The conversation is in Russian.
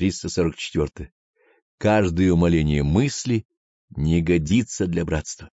344. Каждое умоление мысли не годится для братства.